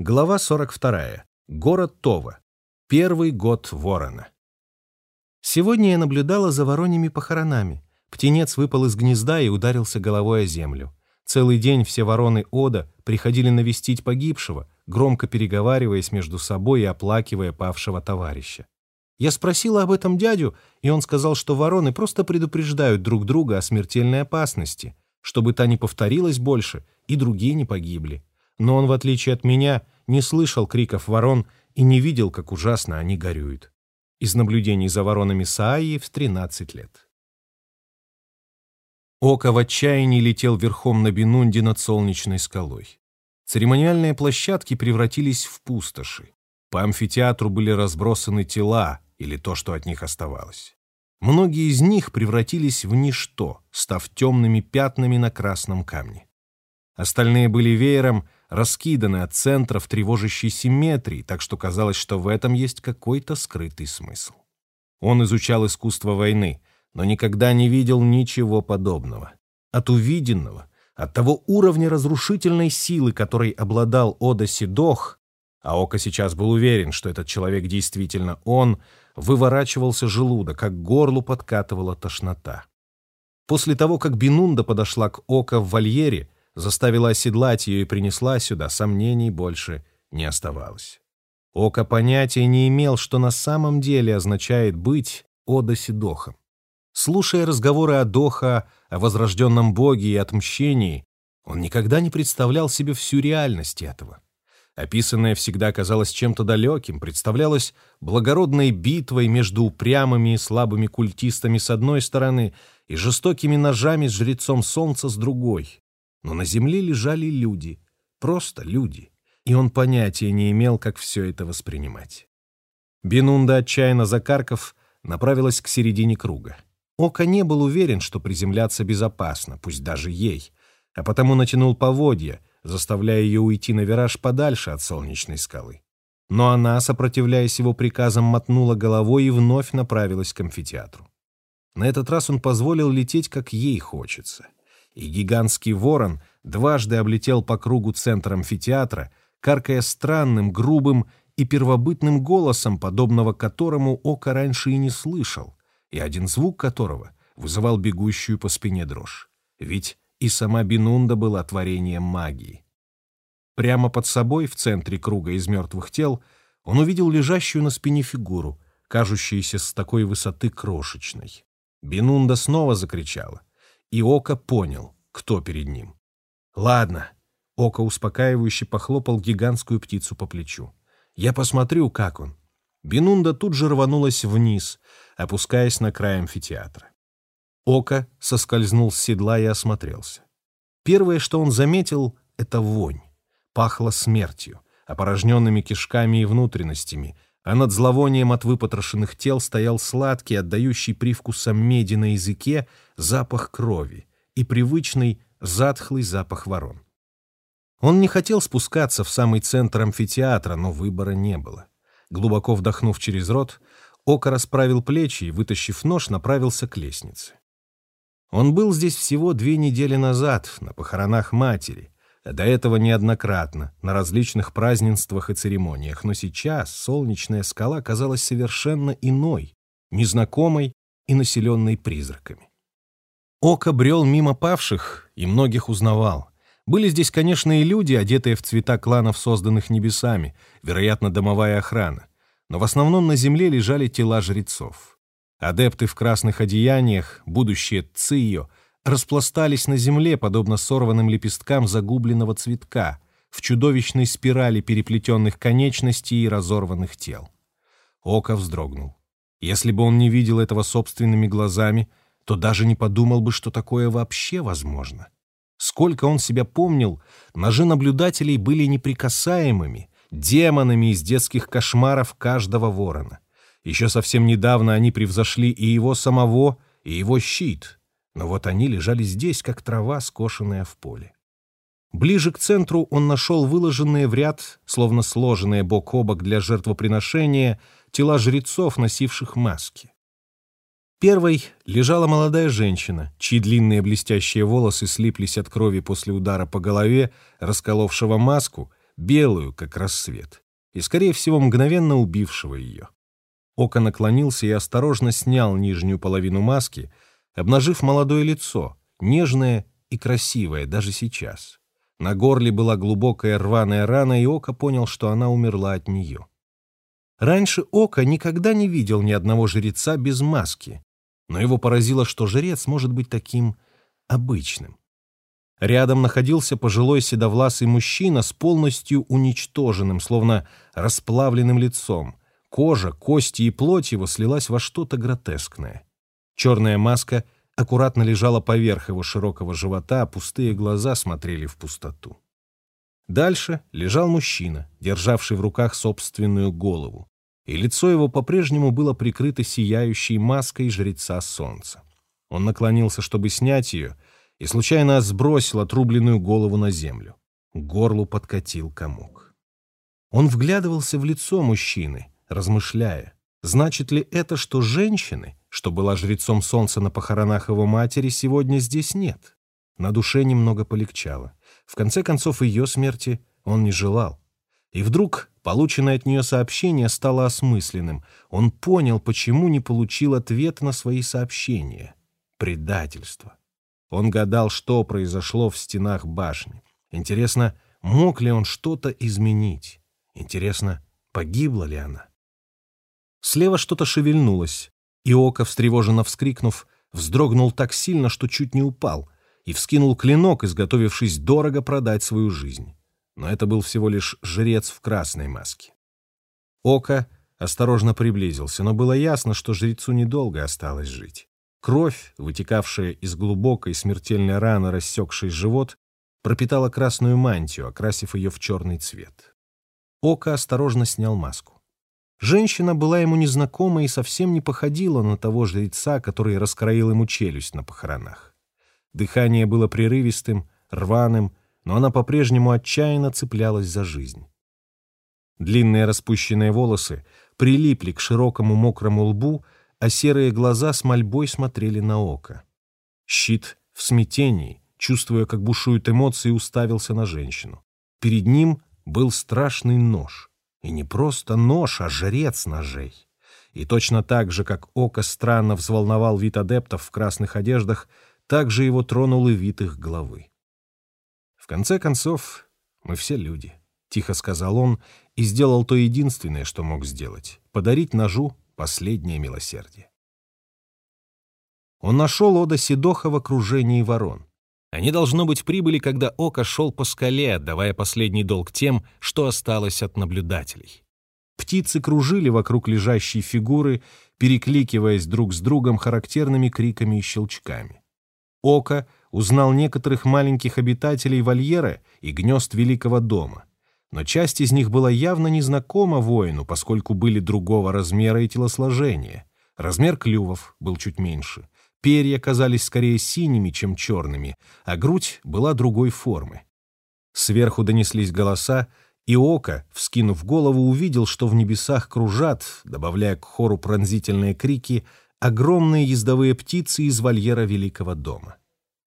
Глава 42. Город Това. Первый год ворона. Сегодня я наблюдала за вороньими похоронами. Птенец выпал из гнезда и ударился головой о землю. Целый день все вороны Ода приходили навестить погибшего, громко переговариваясь между собой и оплакивая павшего товарища. Я спросила об этом дядю, и он сказал, что вороны просто предупреждают друг друга о смертельной опасности, чтобы та не повторилась больше и другие не погибли но он, в отличие от меня, не слышал криков ворон и не видел, как ужасно они горюют. Из наблюдений за воронами Сааи в 13 лет. Око в отчаянии летел верхом на Бинунде над солнечной скалой. Церемониальные площадки превратились в пустоши. По амфитеатру были разбросаны тела, или то, что от них оставалось. Многие из них превратились в ничто, став темными пятнами на красном камне. Остальные были веером раскиданы от центров тревожащей симметрии, так что казалось, что в этом есть какой-то скрытый смысл. Он изучал искусство войны, но никогда не видел ничего подобного. От увиденного, от того уровня разрушительной силы, которой обладал Ода Сидох, а Ока сейчас был уверен, что этот человек действительно он, выворачивался желудок, как горлу подкатывала тошнота. После того, как Бинунда подошла к Ока в вольере, заставила оседлать ее и принесла сюда, сомнений больше не оставалось. Ока понятия не имел, что на самом деле означает быть Одосидохом. Слушая разговоры о Доха, о возрожденном боге и отмщении, он никогда не представлял себе всю реальность этого. Описанное всегда казалось чем-то далеким, представлялось благородной битвой между упрямыми и слабыми культистами с одной стороны и жестокими ножами с жрецом солнца с другой. Но на земле лежали люди, просто люди, и он понятия не имел, как все это воспринимать. Бенунда, отчаянно закарков, направилась к середине круга. Ока не был уверен, что приземляться безопасно, пусть даже ей, а потому натянул поводья, заставляя ее уйти на вираж подальше от солнечной скалы. Но она, сопротивляясь его приказам, мотнула головой и вновь направилась к амфитеатру. На этот раз он позволил лететь, как ей хочется и гигантский ворон дважды облетел по кругу центр амфитеатра, каркая странным, грубым и первобытным голосом, подобного которому Ока раньше и не слышал, и один звук которого вызывал бегущую по спине дрожь. Ведь и сама Бинунда была творением магии. Прямо под собой, в центре круга из мертвых тел, он увидел лежащую на спине фигуру, кажущуюся с такой высоты крошечной. Бинунда снова закричала — и Ока понял, кто перед ним. «Ладно». Ока успокаивающе похлопал гигантскую птицу по плечу. «Я посмотрю, как он». Бинунда тут же рванулась вниз, опускаясь на край амфитеатра. Ока соскользнул с седла и осмотрелся. Первое, что он заметил, — это вонь. Пахло смертью, опорожненными кишками и внутренностями, а над зловонием от выпотрошенных тел стоял сладкий, отдающий привкусом меди на языке, запах крови и привычный затхлый запах ворон. Он не хотел спускаться в самый центр амфитеатра, но выбора не было. Глубоко вдохнув через рот, Ока расправил плечи и, вытащив нож, направился к лестнице. Он был здесь всего две недели назад, на похоронах матери, до этого неоднократно, на различных празднествах и церемониях, но сейчас солнечная скала казалась совершенно иной, незнакомой и населенной призраками. Око брел мимо павших и многих узнавал. Были здесь, конечно, и люди, одетые в цвета кланов, созданных небесами, вероятно, домовая охрана, но в основном на земле лежали тела жрецов. Адепты в красных одеяниях, будущее Цио — распластались на земле, подобно сорванным лепесткам загубленного цветка, в чудовищной спирали переплетенных конечностей и разорванных тел. Око вздрогнул. Если бы он не видел этого собственными глазами, то даже не подумал бы, что такое вообще возможно. Сколько он себя помнил, ножи наблюдателей были неприкасаемыми, демонами из детских кошмаров каждого ворона. Еще совсем недавно они превзошли и его самого, и его щит — но вот они лежали здесь, как трава, скошенная в поле. Ближе к центру он нашел выложенные в ряд, словно сложенные бок о бок для жертвоприношения, тела жрецов, носивших маски. Первой лежала молодая женщина, чьи длинные блестящие волосы слиплись от крови после удара по голове, расколовшего маску, белую, как рассвет, и, скорее всего, мгновенно убившего ее. Око наклонился и осторожно снял нижнюю половину маски, обнажив молодое лицо, нежное и красивое даже сейчас. На горле была глубокая рваная рана, и Око понял, что она умерла от нее. Раньше Око никогда не видел ни одного жреца без маски, но его поразило, что жрец может быть таким обычным. Рядом находился пожилой седовласый мужчина с полностью уничтоженным, словно расплавленным лицом. Кожа, кости и плоть его слилась во что-то гротескное. Черная маска аккуратно лежала поверх его широкого живота, а пустые глаза смотрели в пустоту. Дальше лежал мужчина, державший в руках собственную голову, и лицо его по-прежнему было прикрыто сияющей маской жреца солнца. Он наклонился, чтобы снять ее, и случайно сбросил отрубленную голову на землю. К горлу подкатил комок. Он вглядывался в лицо мужчины, размышляя, значит ли это, что женщины, что была жрецом солнца на похоронах его матери, сегодня здесь нет? На душе немного полегчало. В конце концов, ее смерти он не желал. И вдруг полученное от нее сообщение стало осмысленным. Он понял, почему не получил ответ на свои сообщения. Предательство. Он гадал, что произошло в стенах башни. Интересно, мог ли он что-то изменить? Интересно, погибла ли она? Слева что-то шевельнулось, и Око, встревоженно вскрикнув, вздрогнул так сильно, что чуть не упал, и вскинул клинок, изготовившись дорого продать свою жизнь. Но это был всего лишь жрец в красной маске. Око осторожно приблизился, но было ясно, что жрецу недолго осталось жить. Кровь, вытекавшая из глубокой смертельной раны, рассекшей живот, пропитала красную мантию, окрасив ее в черный цвет. Ока осторожно снял маску. Женщина была ему незнакома и совсем не походила на того жреца, который раскроил ему челюсть на похоронах. Дыхание было прерывистым, рваным, но она по-прежнему отчаянно цеплялась за жизнь. Длинные распущенные волосы прилипли к широкому мокрому лбу, а серые глаза с мольбой смотрели на око. Щит в смятении, чувствуя, как бушуют эмоции, уставился на женщину. Перед ним был страшный нож. И не просто нож, а жрец ножей. И точно так же, как око странно взволновал вид адептов в красных одеждах, так же его тронул и вид их головы. «В конце концов, мы все люди», — тихо сказал он и сделал то единственное, что мог сделать — подарить ножу последнее милосердие. Он нашел Ода Седоха в окружении ворон. Они, должно быть, прибыли, когда Ока шел по скале, отдавая последний долг тем, что осталось от наблюдателей. Птицы кружили вокруг лежащей фигуры, перекликиваясь друг с другом характерными криками и щелчками. Ока узнал некоторых маленьких обитателей вольера и гнезд Великого дома — но часть из них была явно незнакома воину, поскольку были другого размера и телосложения. Размер клювов был чуть меньше. Перья казались скорее синими, чем черными, а грудь была другой формы. Сверху донеслись голоса, и Око, вскинув голову, увидел, что в небесах кружат, добавляя к хору пронзительные крики, огромные ездовые птицы из вольера Великого дома.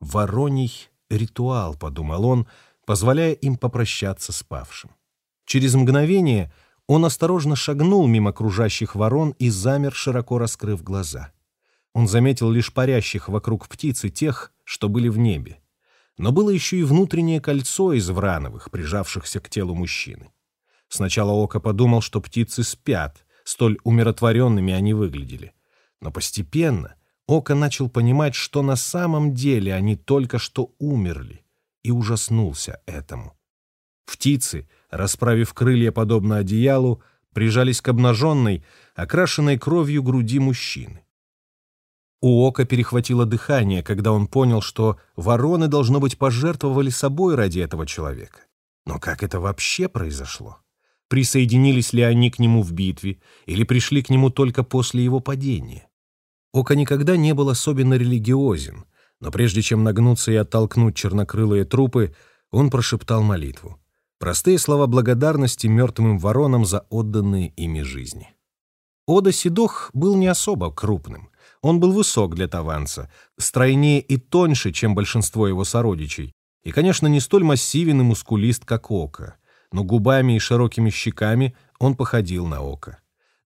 «Вороний ритуал», — подумал он, — позволяя им попрощаться с павшим. Через мгновение он осторожно шагнул мимо кружащих ворон и замер, широко раскрыв глаза. Он заметил лишь парящих вокруг птицы тех, что были в небе. Но было еще и внутреннее кольцо из врановых, прижавшихся к телу мужчины. Сначала Око подумал, что птицы спят, столь умиротворенными они выглядели. Но постепенно Око начал понимать, что на самом деле они только что умерли и ужаснулся этому. Птицы, расправив крылья подобно одеялу, прижались к обнаженной, окрашенной кровью груди мужчины. У Ока перехватило дыхание, когда он понял, что вороны, должно быть, пожертвовали собой ради этого человека. Но как это вообще произошло? Присоединились ли они к нему в битве или пришли к нему только после его падения? Ока никогда не был особенно религиозен, но прежде чем нагнуться и оттолкнуть чернокрылые трупы, он прошептал молитву. Простые слова благодарности мертвым воронам за отданные ими жизни. Ода Седох был не особо крупным. Он был высок для таванца, стройнее и тоньше, чем большинство его сородичей, и, конечно, не столь массивен и мускулист, как Ока. но губами и широкими щеками он походил на око.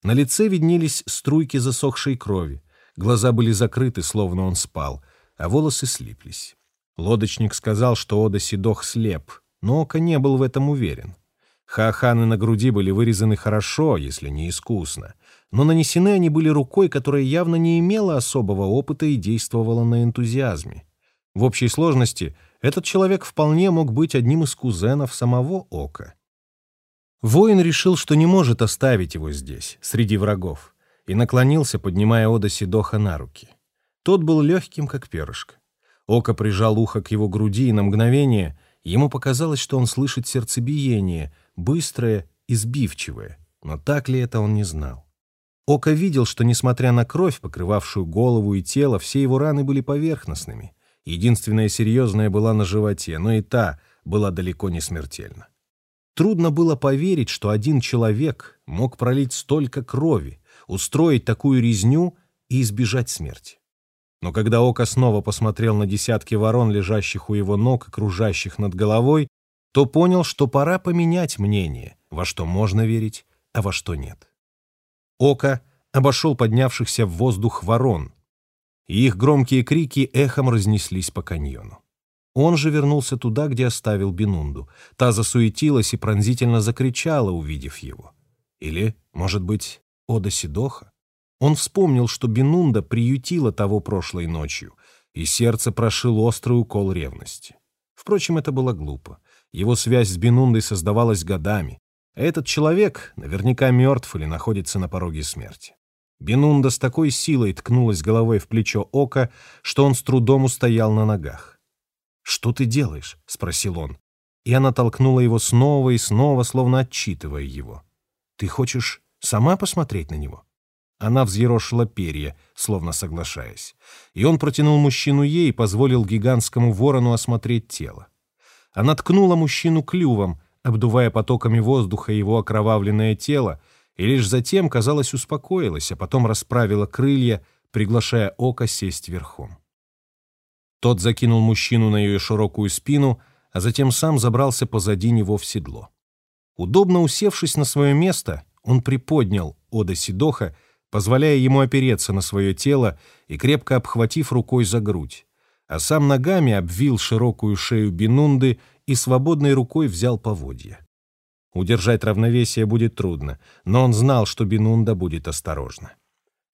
На лице виднелись струйки засохшей крови, глаза были закрыты, словно он спал, а волосы слиплись. Лодочник сказал, что Ода Сидох слеп, но Ока не был в этом уверен. Хааханы на груди были вырезаны хорошо, если не искусно, но нанесены они были рукой, которая явно не имела особого опыта и действовала на энтузиазме. В общей сложности этот человек вполне мог быть одним из кузенов самого Ока. Воин решил, что не может оставить его здесь, среди врагов, и наклонился, поднимая Ода Сидоха на руки. Тот был легким, как перышко. Око прижал ухо к его груди, и на мгновение ему показалось, что он слышит сердцебиение, быстрое и сбивчивое, но так ли это он не знал. Око видел, что, несмотря на кровь, покрывавшую голову и тело, все его раны были поверхностными. Единственная серьезная была на животе, но и та была далеко не смертельна. Трудно было поверить, что один человек мог пролить столько крови, устроить такую резню и избежать смерти. Но когда Око снова посмотрел на десятки ворон, лежащих у его ног и кружащих над головой, то понял, что пора поменять мнение, во что можно верить, а во что нет. Око обошел поднявшихся в воздух ворон, и их громкие крики эхом разнеслись по каньону. Он же вернулся туда, где оставил Бинунду. Та засуетилась и пронзительно закричала, увидев его. Или, может быть, Ода Сидоха? Он вспомнил, что Бенунда приютила того прошлой ночью, и сердце прошил острый укол ревности. Впрочем, это было глупо. Его связь с Бенундой создавалась годами, этот человек наверняка мертв или находится на пороге смерти. Бенунда с такой силой ткнулась головой в плечо Ока, что он с трудом устоял на ногах. «Что ты делаешь?» — спросил он. И она толкнула его снова и снова, словно отчитывая его. «Ты хочешь сама посмотреть на него?» Она взъерошила перья, словно соглашаясь. И он протянул мужчину ей и позволил гигантскому ворону осмотреть тело. Она ткнула мужчину клювом, обдувая потоками воздуха его окровавленное тело, и лишь затем, казалось, успокоилась, а потом расправила крылья, приглашая око сесть верхом. Тот закинул мужчину на ее широкую спину, а затем сам забрался позади него в седло. Удобно усевшись на свое место, он приподнял Ода Сидоха позволяя ему опереться на свое тело и крепко обхватив рукой за грудь, а сам ногами обвил широкую шею Бинунды и свободной рукой взял поводья. Удержать равновесие будет трудно, но он знал, что Бинунда будет осторожна.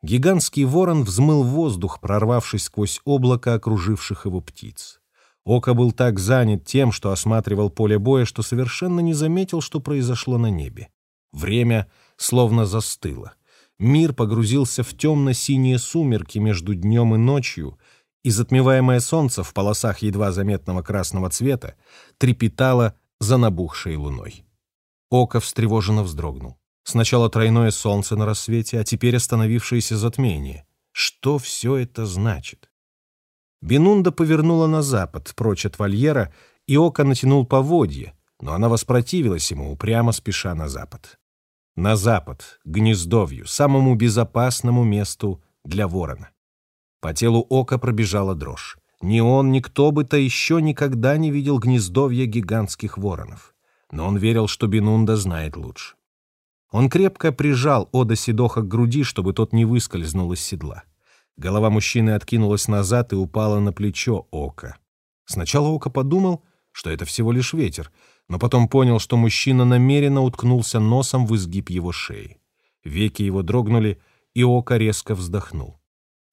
Гигантский ворон взмыл воздух, прорвавшись сквозь облако окруживших его птиц. Око был так занят тем, что осматривал поле боя, что совершенно не заметил, что произошло на небе. Время словно застыло. Мир погрузился в темно-синие сумерки между днем и ночью, и затмеваемое солнце в полосах едва заметного красного цвета трепетало за набухшей луной. Око встревоженно вздрогнул. Сначала тройное солнце на рассвете, а теперь остановившееся затмение. Что все это значит? Бенунда повернула на запад, прочь от вольера, и Око натянул поводье, но она воспротивилась ему, упрямо спеша на запад на запад, гнездовью, самому безопасному месту для ворона. По телу ока пробежала дрожь. Ни он, ни кто бы то еще никогда не видел гнездовья гигантских воронов. Но он верил, что Бенунда знает лучше. Он крепко прижал Ода Сидоха к груди, чтобы тот не выскользнул из седла. Голова мужчины откинулась назад и упала на плечо Ока. Сначала Ока подумал, что это всего лишь ветер, но потом понял, что мужчина намеренно уткнулся носом в изгиб его шеи. Веки его дрогнули, и око резко вздохнул.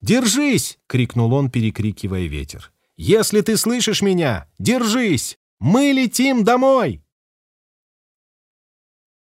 «Держись!» — крикнул он, перекрикивая ветер. «Если ты слышишь меня, держись! Мы летим домой!»